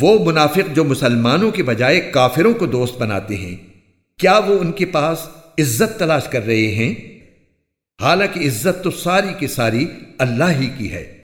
وہ منافق جو مسلمانوں کے بجائے کافروں کو دوست بناتے ہیں، کیا وہ ان کے پاس عزت تلاش کر رہے ہیں؟ حالانکہ عزت تو ساری کی ساری اللہ ہی کی ہے۔